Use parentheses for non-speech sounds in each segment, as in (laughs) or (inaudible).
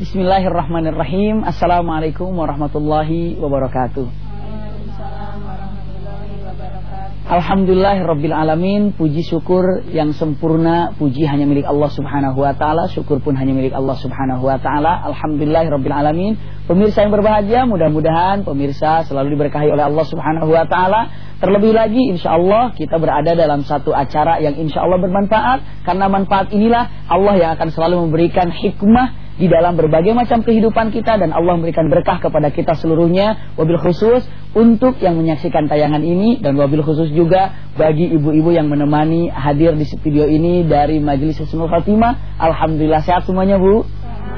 Bismillahirrahmanirrahim. Assalamualaikum warahmatullahi wabarakatuh. Alhamdulillah alamin Puji syukur yang sempurna. Puji hanya milik Allah subhanahu wa ta'ala. Syukur pun hanya milik Allah subhanahu wa ta'ala. Alhamdulillah alamin Pemirsa yang berbahagia Mudah-mudahan pemirsa selalu diberkahi oleh Allah subhanahu wa ta'ala. Terlebih lagi insya Allah kita berada dalam satu acara yang insya Allah bermanfaat. Karena manfaat inilah Allah yang akan selalu memberikan hikmah di dalam berbagai macam kehidupan kita dan Allah memberikan berkah kepada kita seluruhnya. Wabil khusus untuk yang menyaksikan tayangan ini dan wabil khusus juga bagi ibu-ibu yang menemani hadir di studio ini dari Majelis Husnul Fatimah Alhamdulillah sehat semuanya Bu?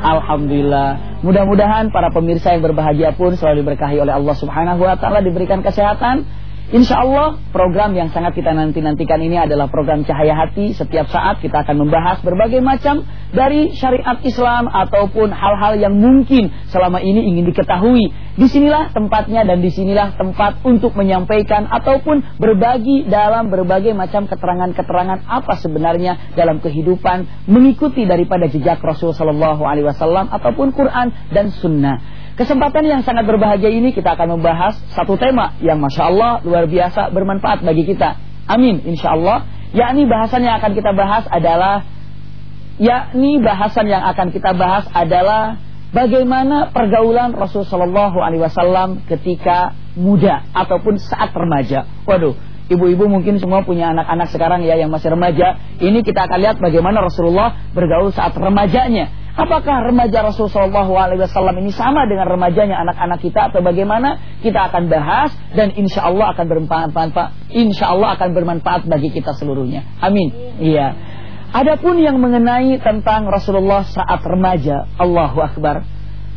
Alhamdulillah. Mudah-mudahan para pemirsa yang berbahagia pun selalu diberkahi oleh Allah Subhanahu Wa Taala diberikan kesehatan Insya Allah program yang sangat kita nanti-nantikan ini adalah program Cahaya Hati. Setiap saat kita akan membahas berbagai macam dari syariat Islam ataupun hal-hal yang mungkin selama ini ingin diketahui. Di sinilah tempatnya dan di sinilah tempat untuk menyampaikan ataupun berbagi dalam berbagai macam keterangan-keterangan apa sebenarnya dalam kehidupan mengikuti daripada jejak Rasul Sallallahu Alaihi Wasallam ataupun Quran dan Sunnah. Kesempatan yang sangat berbahagia ini kita akan membahas satu tema yang Masya Allah luar biasa bermanfaat bagi kita. Amin insya Allah. Yakni bahasan yang akan kita bahas adalah yakni bahasan yang akan kita bahas adalah bagaimana pergaulan Rasul Shallallahu Alaihi Wasallam ketika muda ataupun saat remaja. Waduh, ibu-ibu mungkin semua punya anak-anak sekarang ya yang masih remaja. Ini kita akan lihat bagaimana Rasulullah bergaul saat remajanya. Apakah remaja Rasulullah SAW ini sama dengan remajanya anak-anak kita atau bagaimana? Kita akan bahas dan insya Allah akan bermanfaat. Insya Allah akan bermanfaat bagi kita seluruhnya. Amin. Iya. Adapun yang mengenai tentang Rasulullah saat remaja, Allahu Akbar.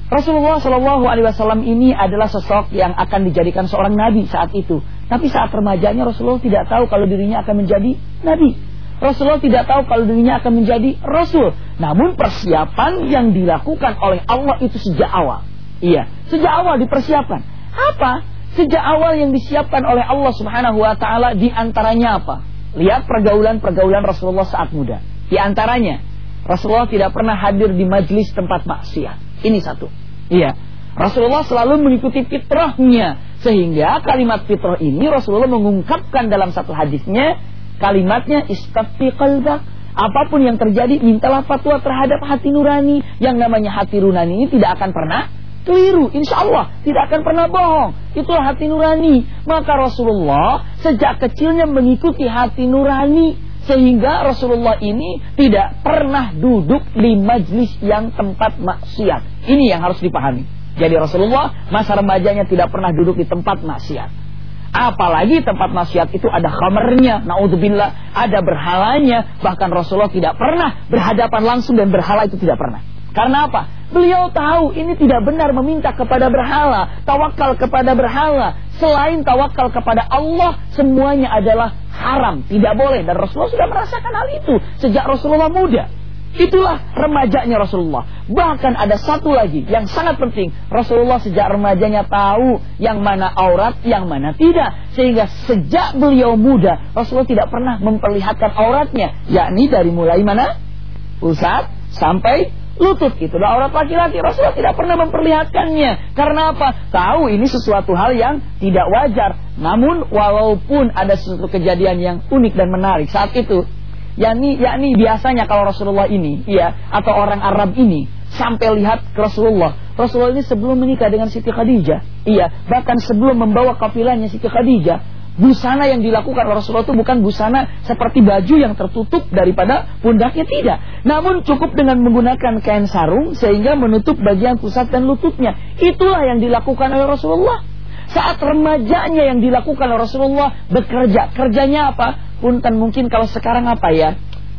Rasulullah Shallallahu Alaihi Wasallam ini adalah sosok yang akan dijadikan seorang nabi saat itu. Tapi saat remajanya Rasulullah tidak tahu kalau dirinya akan menjadi nabi. Rasulullah tidak tahu kalau dirinya akan menjadi Rasul. Namun persiapan yang dilakukan oleh Allah itu sejak awal. Iya, sejak awal dipersiapkan. Apa? Sejak awal yang disiapkan oleh Allah Subhanahu wa taala di antaranya apa? Lihat pergaulan-pergaulan Rasulullah saat muda. Di antaranya Rasulullah tidak pernah hadir di majlis tempat maksiat. Ini satu. Iya. Rasulullah selalu mengikuti fitrahnya sehingga kalimat fitrah ini Rasulullah mengungkapkan dalam satu hadisnya Kalimatnya qalbak. Apa pun yang terjadi, mintalah fatwa terhadap hati nurani. Yang namanya hati nurani ini tidak akan pernah keliru. Insya Allah tidak akan pernah bohong. Itulah hati nurani. Maka Rasulullah sejak kecilnya mengikuti hati nurani. Sehingga Rasulullah ini tidak pernah duduk di majlis yang tempat maksiat. Ini yang harus dipahami. Jadi Rasulullah masa remajanya tidak pernah duduk di tempat maksiat. Apalagi tempat maksiat itu ada khamernya, naudzubillah, ada berhalanya, bahkan Rasulullah tidak pernah berhadapan langsung dan berhala itu tidak pernah. Karena apa? Beliau tahu ini tidak benar meminta kepada berhala, tawakal kepada berhala. Selain tawakal kepada Allah, semuanya adalah haram, tidak boleh. Dan Rasulullah sudah merasakan hal itu sejak Rasulullah muda. Itulah remajanya Rasulullah. Bahkan ada satu lagi yang sangat penting. Rasulullah sejak remajanya tahu yang mana aurat, yang mana tidak. Sehingga sejak beliau muda, Rasulullah tidak pernah memperlihatkan auratnya. Yakni dari mulai mana? Pusat sampai lutut. Itulah aurat laki-laki. Rasulullah tidak pernah memperlihatkannya. Karena apa? Tahu ini sesuatu hal yang tidak wajar. Namun walaupun ada sesuatu kejadian yang unik dan menarik saat itu yakni yakni biasanya kalau Rasulullah ini ya atau orang Arab ini sampai lihat ke Rasulullah. Rasulullah ini sebelum menikah dengan Siti Khadijah. Iya bahkan sebelum membawa kafilahnya Siti Khadijah. Busana yang dilakukan Rasulullah itu bukan busana seperti baju yang tertutup daripada pundaknya tidak. Namun cukup dengan menggunakan kain sarung sehingga menutup bagian pusat dan lututnya. Itulah yang dilakukan oleh Rasulullah saat remajanya yang dilakukan Rasulullah bekerja kerjanya apa punten mungkin kalau sekarang apa ya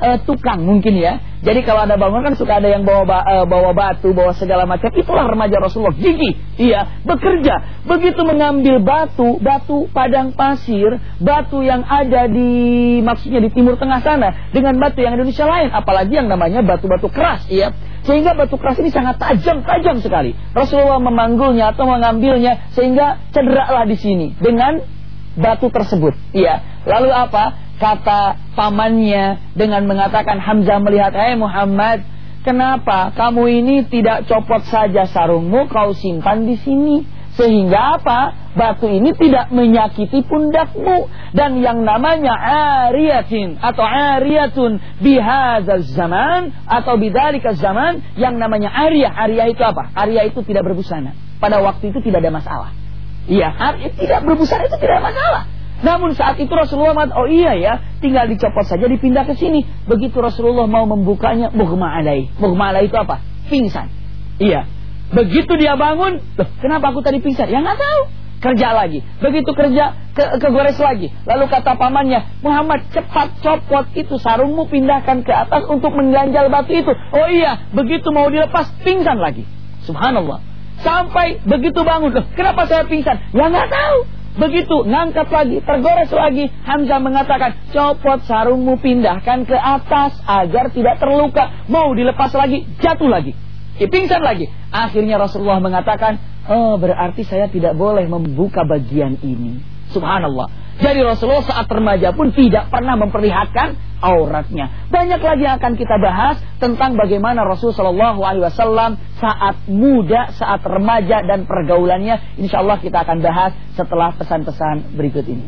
e, tukang mungkin ya. Jadi kalau ada bangun kan suka ada yang bawa e, bawa batu, bawa segala macam. Itulah remaja Rasulullah gigi iya, bekerja. Begitu mengambil batu, batu padang pasir, batu yang ada di maksudnya di timur tengah sana dengan batu yang Indonesia lain, apalagi yang namanya batu-batu keras, iya. Sehingga batu keras ini sangat tajam, tajam sekali. Rasulullah memanggulnya atau mengambilnya sehingga cederalah di sini dengan batu tersebut. Iya. Lalu apa? kata pamannya dengan mengatakan Hamzah melihat, "Hai Muhammad, kenapa kamu ini tidak copot saja sarungmu kau simpan di sini? Sehingga apa? Batu ini tidak menyakiti pundakmu. Dan yang namanya ariyatin atau ariyatun bihazal zaman atau bidalika zaman yang namanya ariyah. Ariyah itu apa? Ariyah itu tidak berbusana. Pada waktu itu tidak ada masalah. Iya, tidak berbusana itu tidak ada masalah. Namun saat itu Rasulullah mengatakan, oh iya ya, tinggal dicopot saja, dipindah ke sini. Begitu Rasulullah mau membukanya. Mughma alai itu apa? Pingsan. Iya. Begitu dia bangun, loh, kenapa aku tadi pingsan? Ya nggak tahu. Kerja lagi. Begitu kerja, ke, kegores lagi. Lalu kata pamannya, Muhammad cepat copot itu sarungmu pindahkan ke atas untuk mengganjal batu itu. Oh iya, begitu mau dilepas, pingsan lagi. Subhanallah. Sampai begitu bangun, loh, kenapa saya pingsan? Ya nggak tahu. Begitu ngangkat lagi, tergores lagi. Hamzah mengatakan, copot sarungmu pindahkan ke atas agar tidak terluka. Mau dilepas lagi, jatuh lagi. Ya, pingsan lagi. Akhirnya Rasulullah mengatakan, oh berarti saya tidak boleh membuka bagian ini. Subhanallah. Jadi Rasulullah saat remaja pun tidak pernah memperlihatkan auratnya. Banyak lagi yang akan kita bahas tentang bagaimana Rasulullah SAW saat muda, saat remaja dan pergaulannya. Insya Allah kita akan bahas setelah pesan-pesan berikut ini.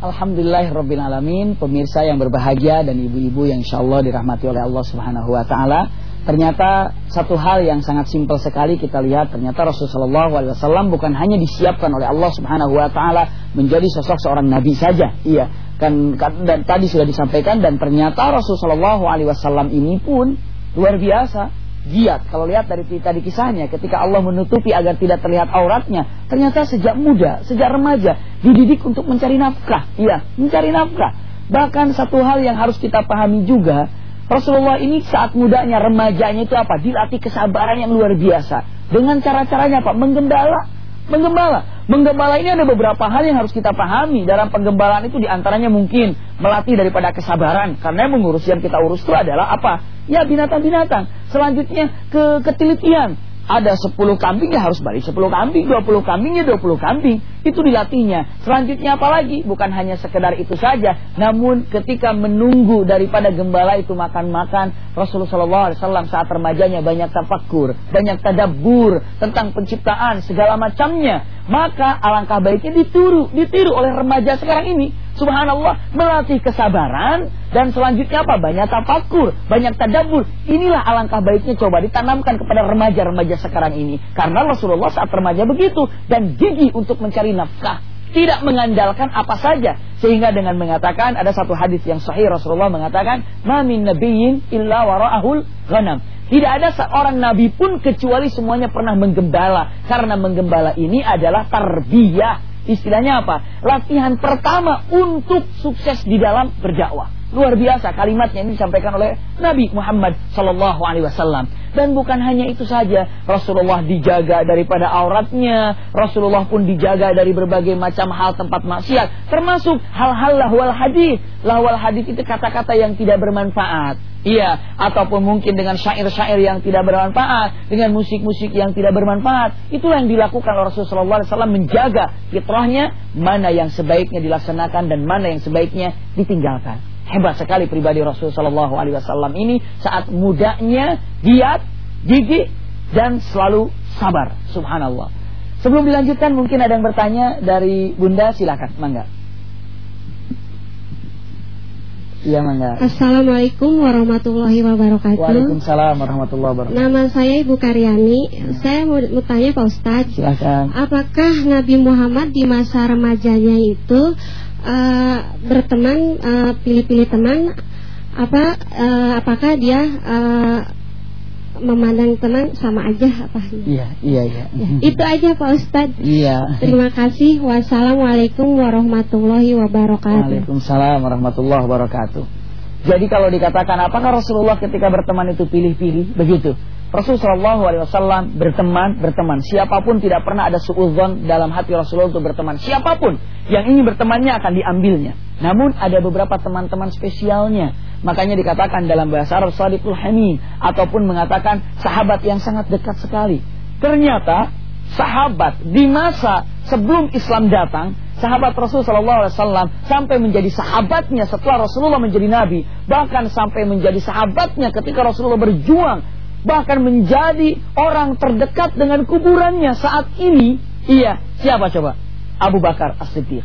Alhamdulillahirrabbilalamin Pemirsa yang berbahagia dan ibu-ibu yang insya Allah dirahmati oleh Allah subhanahu wa ta'ala Ternyata satu hal yang sangat simpel sekali kita lihat ternyata Rasulullah SAW bukan hanya disiapkan oleh Allah Subhanahu Wa Taala menjadi sosok seorang nabi saja, iya kan, kan dan tadi sudah disampaikan dan ternyata Rasulullah SAW ini pun luar biasa giat. Kalau lihat dari tadi kisahnya ketika Allah menutupi agar tidak terlihat auratnya, ternyata sejak muda, sejak remaja dididik untuk mencari nafkah. Iya, mencari nafkah. Bahkan satu hal yang harus kita pahami juga Rasulullah ini saat mudanya, remajanya itu apa? Dilatih kesabaran yang luar biasa. Dengan cara-caranya apa? Menggembala. Menggembala. Menggembala ini ada beberapa hal yang harus kita pahami. Dalam penggembalaan itu di antaranya mungkin melatih daripada kesabaran. Karena yang mengurus yang kita urus itu adalah apa? Ya binatang-binatang. Selanjutnya ke ketelitian ada 10 kambing ya harus balik 10 kambing, 20 kambing ya 20 kambing. Itu dilatihnya. Selanjutnya apa lagi? Bukan hanya sekedar itu saja, namun ketika menunggu daripada gembala itu makan-makan, Rasulullah SAW saat remajanya banyak tafakur, banyak tadabbur tentang penciptaan segala macamnya. Maka alangkah baiknya ditiru, ditiru oleh remaja sekarang ini subhanallah melatih kesabaran dan selanjutnya apa? Banyak tafakur, banyak tadabur. Inilah alangkah baiknya coba ditanamkan kepada remaja-remaja sekarang ini. Karena Rasulullah saat remaja begitu dan gigi untuk mencari nafkah. Tidak mengandalkan apa saja Sehingga dengan mengatakan Ada satu hadis yang sahih Rasulullah mengatakan Mamin nabiyin illa wara'ahul ghanam Tidak ada seorang nabi pun Kecuali semuanya pernah menggembala Karena menggembala ini adalah tarbiyah Istilahnya apa? Latihan pertama untuk sukses di dalam berdakwah. Luar biasa kalimatnya ini disampaikan oleh Nabi Muhammad Sallallahu Alaihi Wasallam. Dan bukan hanya itu saja, Rasulullah dijaga daripada auratnya, Rasulullah pun dijaga dari berbagai macam hal tempat maksiat, termasuk hal-hal lahwal hadis. Lahwal hadis itu kata-kata yang tidak bermanfaat. Iya, ataupun mungkin dengan syair-syair yang tidak bermanfaat, dengan musik-musik yang tidak bermanfaat. Itulah yang dilakukan oleh Rasulullah SAW menjaga fitrahnya, mana yang sebaiknya dilaksanakan dan mana yang sebaiknya ditinggalkan. Hebat sekali pribadi Rasulullah SAW ini saat mudanya giat, gigih dan selalu sabar. Subhanallah. Sebelum dilanjutkan mungkin ada yang bertanya dari Bunda silakan, mangga. Iya mangga. Assalamualaikum warahmatullahi wabarakatuh. Waalaikumsalam warahmatullahi wabarakatuh. Nama saya Ibu Karyani. Saya mau, mau tanya Pak Ustadz. Silakan. Apakah Nabi Muhammad di masa remajanya itu uh, berteman eh, pilih-pilih uh, teman apa uh, apakah dia uh, memandang teman sama aja apa? Iya iya iya. Ya, itu aja Pak Ustadz. Iya. Terima kasih. Wassalamualaikum warahmatullahi wabarakatuh. Waalaikumsalam warahmatullahi wabarakatuh. Jadi kalau dikatakan apakah Rasulullah ketika berteman itu pilih-pilih? Begitu Rasulullah SAW berteman, berteman. Siapa pun tidak pernah ada suudzon dalam hati Rasulullah untuk berteman. Siapa pun yang ingin bertemannya akan diambilnya. Namun ada beberapa teman-teman spesialnya. Makanya dikatakan dalam bahasa Arab Sadiqul Hamid. Ataupun mengatakan sahabat yang sangat dekat sekali. Ternyata sahabat di masa sebelum Islam datang sahabat Rasul Shallallahu Alaihi sampai menjadi sahabatnya setelah Rasulullah menjadi nabi, bahkan sampai menjadi sahabatnya ketika Rasulullah berjuang, bahkan menjadi orang terdekat dengan kuburannya saat ini. Iya, siapa coba? Abu Bakar As-Siddiq.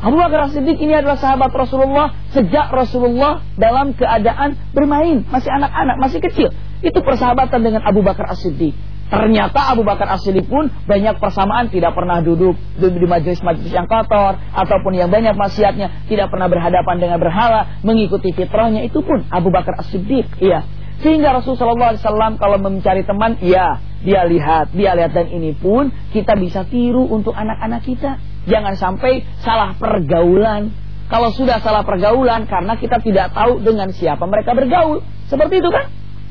Abu Bakar As-Siddiq ini adalah sahabat Rasulullah sejak Rasulullah dalam keadaan bermain, masih anak-anak, masih kecil. Itu persahabatan dengan Abu Bakar As-Siddiq. Ternyata Abu Bakar As-Siddiq pun banyak persamaan tidak pernah duduk di majelis-majelis yang kotor ataupun yang banyak maksiatnya, tidak pernah berhadapan dengan berhala, mengikuti fitrahnya itu pun Abu Bakar As-Siddiq. Iya. Sehingga Rasulullah SAW kalau mencari teman, ya dia lihat, dia lihat dan ini pun kita bisa tiru untuk anak-anak kita. Jangan sampai salah pergaulan. Kalau sudah salah pergaulan karena kita tidak tahu dengan siapa mereka bergaul. Seperti itu kan?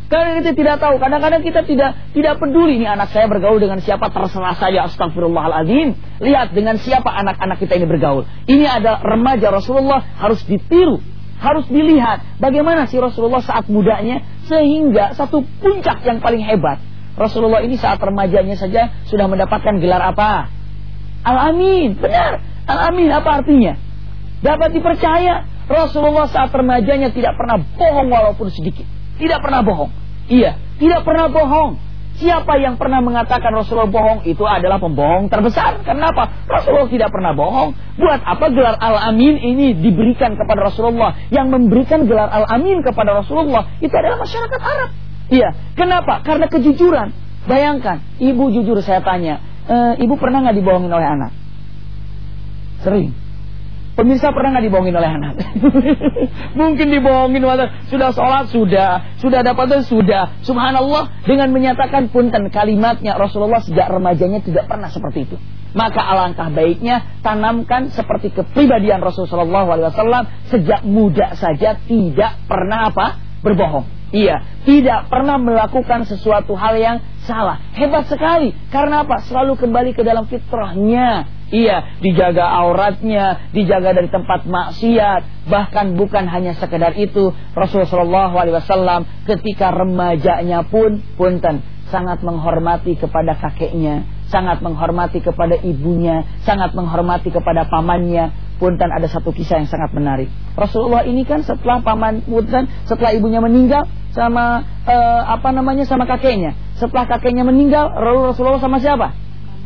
Karena kita tidak tahu, kadang-kadang kita tidak tidak peduli nih anak saya bergaul dengan siapa terserah saja astagfirullahaladzim. Lihat dengan siapa anak-anak kita ini bergaul. Ini adalah remaja Rasulullah harus ditiru, harus dilihat bagaimana si Rasulullah saat mudanya sehingga satu puncak yang paling hebat. Rasulullah ini saat remajanya saja sudah mendapatkan gelar apa? Al-Amin. Benar. Al-Amin apa artinya? Dapat dipercaya. Rasulullah saat remajanya tidak pernah bohong walaupun sedikit. Tidak pernah bohong. Iya, tidak pernah bohong. Siapa yang pernah mengatakan Rasulullah bohong itu adalah pembohong terbesar. Kenapa? Rasulullah tidak pernah bohong. Buat apa gelar Al-Amin ini diberikan kepada Rasulullah? Yang memberikan gelar Al-Amin kepada Rasulullah itu adalah masyarakat Arab. Iya, kenapa? Karena kejujuran. Bayangkan, ibu jujur saya tanya, e, ibu pernah nggak dibohongin oleh anak? Sering. Pemirsa pernah nggak dibohongin oleh anak? (laughs) Mungkin dibohongin oleh sudah sholat sudah, sudah dapat sudah. Subhanallah dengan menyatakan punten kalimatnya Rasulullah sejak remajanya tidak pernah seperti itu. Maka alangkah baiknya tanamkan seperti kepribadian Rasulullah SAW sejak muda saja tidak pernah apa berbohong. Iya, tidak pernah melakukan sesuatu hal yang salah. Hebat sekali. Karena apa? Selalu kembali ke dalam fitrahnya. Iya, dijaga auratnya, dijaga dari tempat maksiat, bahkan bukan hanya sekedar itu. Rasulullah SAW ketika remajanya pun punten sangat menghormati kepada kakeknya, sangat menghormati kepada ibunya, sangat menghormati kepada pamannya. Punten ada satu kisah yang sangat menarik. Rasulullah ini kan setelah paman punten, setelah ibunya meninggal sama uh, apa namanya sama kakeknya. Setelah kakeknya meninggal, Rasulullah sama siapa?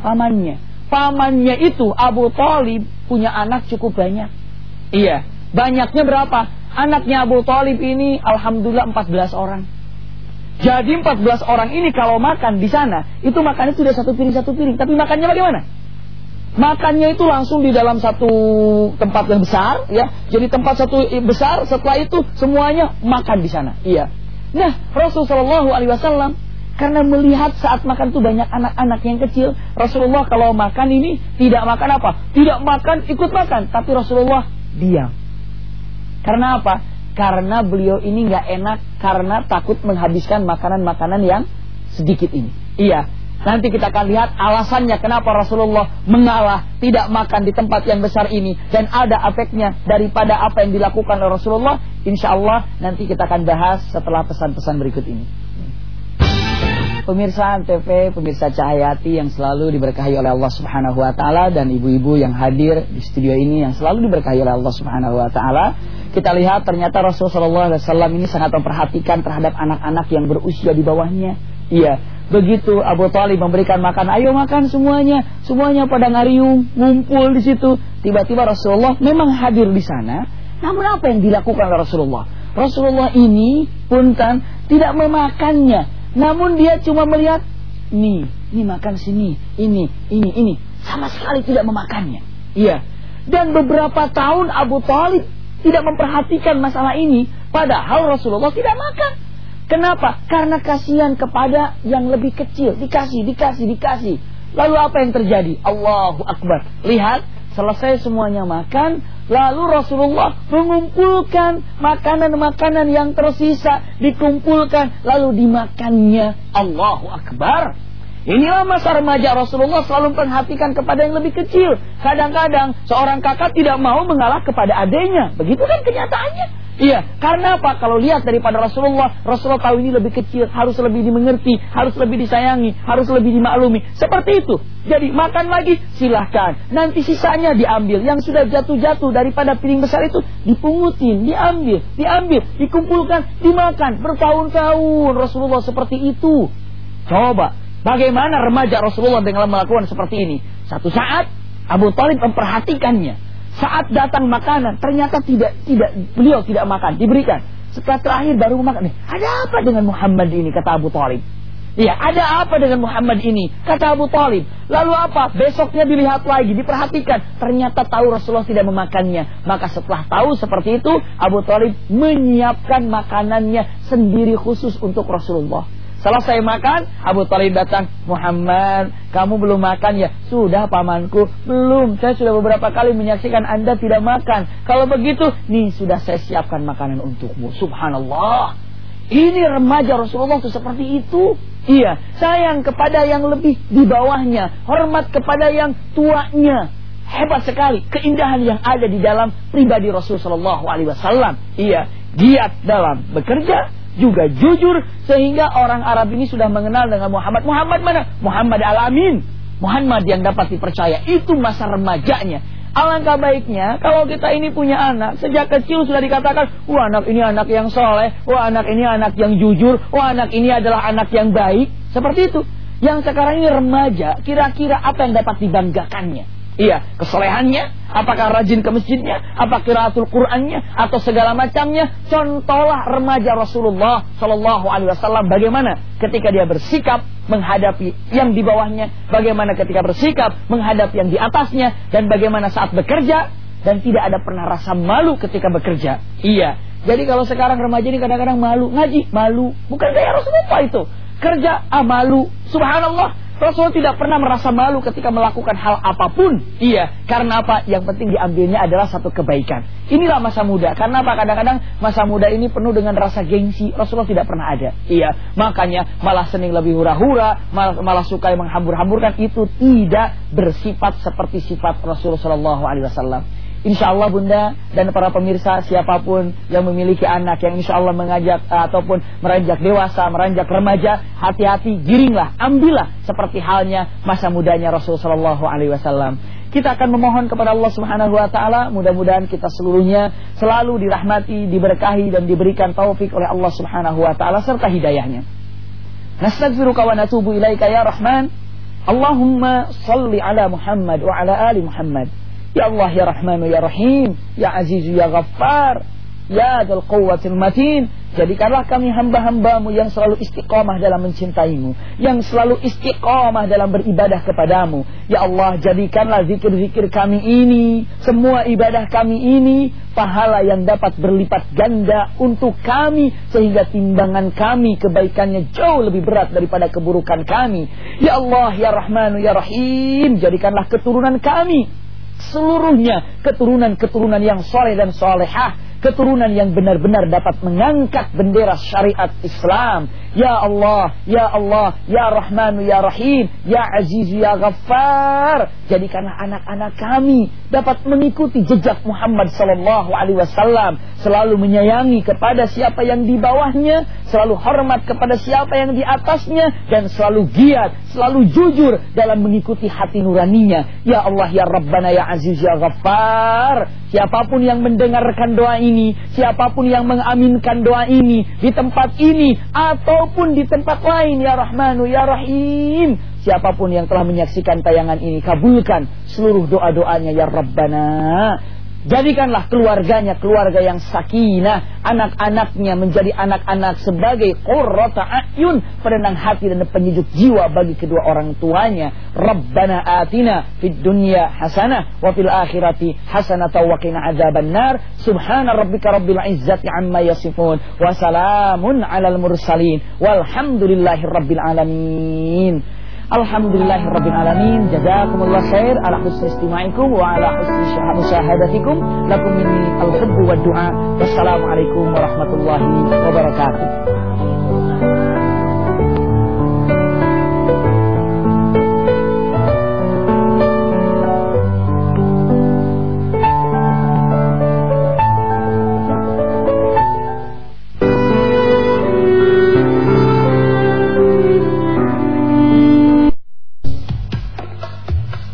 Pamannya pamannya itu Abu Talib punya anak cukup banyak. Iya, banyaknya berapa? Anaknya Abu Talib ini alhamdulillah 14 orang. Jadi 14 orang ini kalau makan di sana, itu makannya sudah satu piring satu piring, tapi makannya bagaimana? Makannya itu langsung di dalam satu tempat yang besar, ya. Jadi tempat satu besar, setelah itu semuanya makan di sana. Iya. Nah, Rasulullah SAW karena melihat saat makan itu banyak anak-anak yang kecil. Rasulullah kalau makan ini tidak makan apa? Tidak makan ikut makan. Tapi Rasulullah diam. Karena apa? Karena beliau ini nggak enak karena takut menghabiskan makanan-makanan yang sedikit ini. Iya. Nanti kita akan lihat alasannya kenapa Rasulullah mengalah tidak makan di tempat yang besar ini dan ada efeknya daripada apa yang dilakukan oleh Rasulullah. Insya Allah nanti kita akan bahas setelah pesan-pesan berikut ini. Pemirsa TV, pemirsa Cahayati yang selalu diberkahi oleh Allah Subhanahu wa taala dan ibu-ibu yang hadir di studio ini yang selalu diberkahi oleh Allah Subhanahu wa taala. Kita lihat ternyata Rasulullah SAW ini sangat memperhatikan terhadap anak-anak yang berusia di bawahnya. Iya, begitu Abu Talib memberikan makan, ayo makan semuanya, semuanya pada ngariung, ngumpul di situ. Tiba-tiba Rasulullah memang hadir di sana. Namun apa yang dilakukan oleh Rasulullah? Rasulullah ini pun kan tidak memakannya, namun dia cuma melihat nih, ini makan sini, ini, ini, ini. Sama sekali tidak memakannya. Iya. Dan beberapa tahun Abu Talib tidak memperhatikan masalah ini. Padahal Rasulullah tidak makan. Kenapa? Karena kasihan kepada yang lebih kecil. Dikasih, dikasih, dikasih. Lalu apa yang terjadi? Allahu Akbar. Lihat, selesai semuanya makan. Lalu Rasulullah mengumpulkan makanan-makanan yang tersisa, dikumpulkan, lalu dimakannya. Allahu Akbar. Inilah masa remaja Rasulullah selalu memperhatikan kepada yang lebih kecil. Kadang-kadang seorang kakak tidak mau mengalah kepada adanya. Begitu kan kenyataannya. Iya, karena apa? Kalau lihat daripada Rasulullah, Rasulullah tahu ini lebih kecil, harus lebih dimengerti, harus lebih disayangi, harus lebih dimaklumi. Seperti itu. Jadi makan lagi, silahkan. Nanti sisanya diambil. Yang sudah jatuh-jatuh daripada piring besar itu dipungutin, diambil, diambil, dikumpulkan, dimakan. Bertahun-tahun Rasulullah seperti itu. Coba, bagaimana remaja Rasulullah dengan melakukan seperti ini? Satu saat Abu Talib memperhatikannya. Saat datang makanan, ternyata tidak tidak beliau tidak makan, diberikan. Setelah terakhir baru makan. Ada apa dengan Muhammad ini kata Abu Talib? Iya, ada apa dengan Muhammad ini? Kata Abu Talib. Lalu apa? Besoknya dilihat lagi, diperhatikan. Ternyata tahu Rasulullah tidak memakannya. Maka setelah tahu seperti itu, Abu Talib menyiapkan makanannya sendiri khusus untuk Rasulullah. Selesai makan, Abu Talib datang, Muhammad, kamu belum makan ya? Sudah pamanku, belum. Saya sudah beberapa kali menyaksikan Anda tidak makan. Kalau begitu, nih sudah saya siapkan makanan untukmu. Subhanallah. Ini remaja Rasulullah itu seperti itu. Iya, sayang kepada yang lebih di bawahnya, hormat kepada yang tuanya. Hebat sekali keindahan yang ada di dalam pribadi Rasulullah SAW. Iya, giat dalam bekerja, juga jujur sehingga orang Arab ini sudah mengenal dengan Muhammad. Muhammad mana? Muhammad Alamin. Muhammad yang dapat dipercaya. Itu masa remajanya. Alangkah baiknya kalau kita ini punya anak sejak kecil sudah dikatakan, wah anak ini anak yang soleh, wah anak ini anak yang jujur, wah anak ini adalah anak yang baik. Seperti itu. Yang sekarang ini remaja, kira-kira apa yang dapat dibanggakannya? Iya, kesolehannya, apakah rajin ke masjidnya, apa kiraatul Qur'annya, atau segala macamnya. Contohlah remaja Rasulullah Shallallahu Alaihi Wasallam bagaimana ketika dia bersikap menghadapi yang di bawahnya, bagaimana ketika bersikap menghadapi yang di atasnya, dan bagaimana saat bekerja dan tidak ada pernah rasa malu ketika bekerja. Iya. Jadi kalau sekarang remaja ini kadang-kadang malu ngaji, malu. Bukan kayak Rasulullah itu. Kerja, ah. Subhanallah. Rasul tidak pernah merasa malu ketika melakukan hal apa pun. Iya, karena apa? Yang penting diambilnya adalah satu kebaikan. Inilah masa muda. Karena apa? Kadang-kadang masa muda ini penuh dengan rasa gengsi. Rasulullah tidak pernah ada. Iya, makanya malah seneng lebih hura-hura, malah, malah suka menghambur-hamburkan itu tidak bersifat seperti sifat Rasulullah Wasallam. Insya Allah bunda dan para pemirsa siapa pun yang memiliki anak yang insya Allah mengajak uh, ataupun meranjak dewasa, meranjak remaja, hati-hati, giringlah, ambillah seperti halnya masa mudanya Rasulullah SAW. Kita akan memohon kepada Allah Subhanahu Wa Taala, mudah-mudahan kita seluruhnya selalu dirahmati, diberkahi dan diberikan taufik oleh Allah Subhanahu Wa Taala serta hidayahnya. Nastaghfiruka wa ilaika ya Rahman. Allahumma salli ala Muhammad wa ala ali Muhammad. Ya Allah ya Rahmanu ya Rahim Ya Azizu ya Ghaffar Ya Dal Quwwatil Matin. Jadikanlah kami hamba-hambamu yang selalu istiqomah dalam mencintaimu Yang selalu istiqomah dalam beribadah kepadamu. Ya Allah jadikanlah zikir-zikir kami ini Semua ibadah kami ini Pahala yang dapat berlipat ganda untuk kami Sehingga timbangan kami kebaikannya jauh lebih berat daripada keburukan kami. Ya Allah ya Rahmanu ya Rahim Jadikanlah keturunan kami seluruhnya keturunan-keturunan yang soleh dan solehah keturunan yang benar-benar dapat mengangkat bendera syariat Islam. Ya Allah, Ya Allah, Ya Rahman, Ya Rahim, Ya Aziz, Ya Ghaffar. Jadikanlah anak-anak kami dapat mengikuti jejak Muhammad sallallahu alaihi wasallam, selalu menyayangi kepada siapa yang di bawahnya, selalu hormat kepada siapa yang di atasnya dan selalu giat, selalu jujur dalam mengikuti hati nuraninya. Ya Allah, Ya Rabbana, Ya Aziz, Ya Ghaffar. Siapa pun yang mendengarkan doa ini, siapa pun yang mengaminkan doa ini di tempat ini ataupun di tempat lain ya Rahmanu ya Rahim. Siapa pun yang telah menyaksikan tayangan ini kabulkan seluruh doa-doanya ya Rabbana. Jadikanlah keluarganya keluarga yang sakinah, anak-anaknya menjadi anak-anak sebagai qurrata ayun, penenang hati dan penyejuk jiwa bagi kedua orang tuanya. Rabbana atina fid dunya hasanah wa fil akhirati hasanah wa qina adzabannar. Subhana rabbika rabbil izzati amma yasifun wa salamun alal mursalin walhamdulillahi rabbil alamin. Alhamdulillahirabbil alamin. Jazakumullah khair ala husni istima'ikum wa ala husni musyahadatikum. Lakum minni al-hubbu wa du'a. Wassalamualaikum warahmatullahi wabarakatuh.